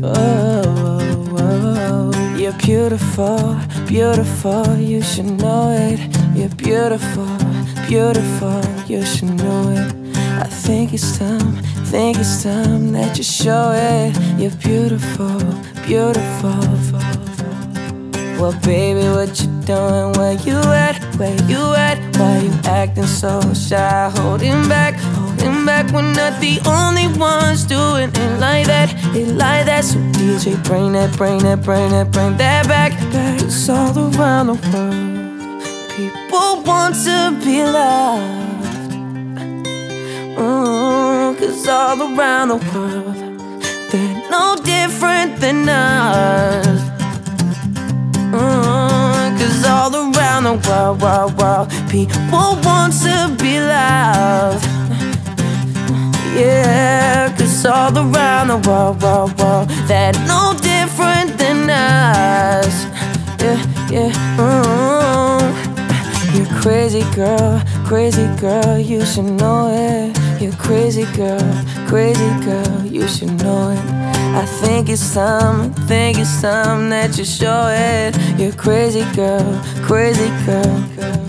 Oh, oh, oh, oh, You're beautiful, beautiful, you should know it. You're beautiful, beautiful, you should know it. I think it's time, think it's time that you show it. You're beautiful, beautiful. Well, baby, what you doing? Where you at? Where you at? Why you acting so shy? Holding back back. We're not the only ones doing it like that. It like that. So DJ, bring that, bring that, bring that, bring that back. It's all around the world. People want to be loved. Mm, Cause all around the world, they're no different than us. Mm, Cause all around the world, world, world, people want to All around the world, world, world, they're no different than us. Yeah, yeah, mm. You're crazy girl, crazy girl, you should know it. You're crazy girl, crazy girl, you should know it. I think it's time, I think it's time that you show it. You're crazy girl, crazy girl. Yeah.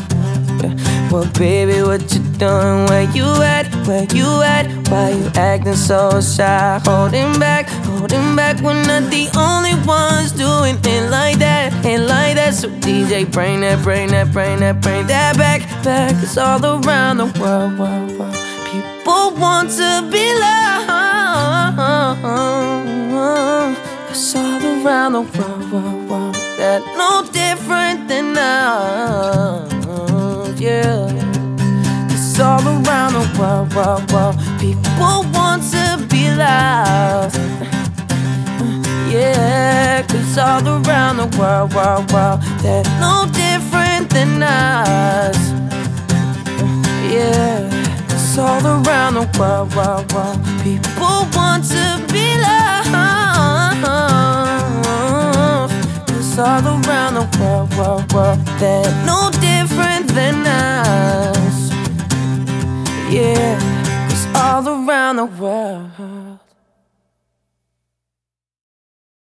Well, baby, what you doing? Where you at? Where you at? Why you acting so shy? Holding back, holding back. We're not the only ones doing it like that, ain't like that. So DJ, bring that, bring that, bring that, bring that back, back. It's all around the world, world, world. People want to be loved. It's all around the world, world, world. That no different than us. Yeah. It's all around the world, world, world. People want to be loved. Yeah, cause all around the world, world, world, they're no different than us. Yeah, it's all around the world, world, world. People want to be loved. All around the world, world, world. They're no around the world.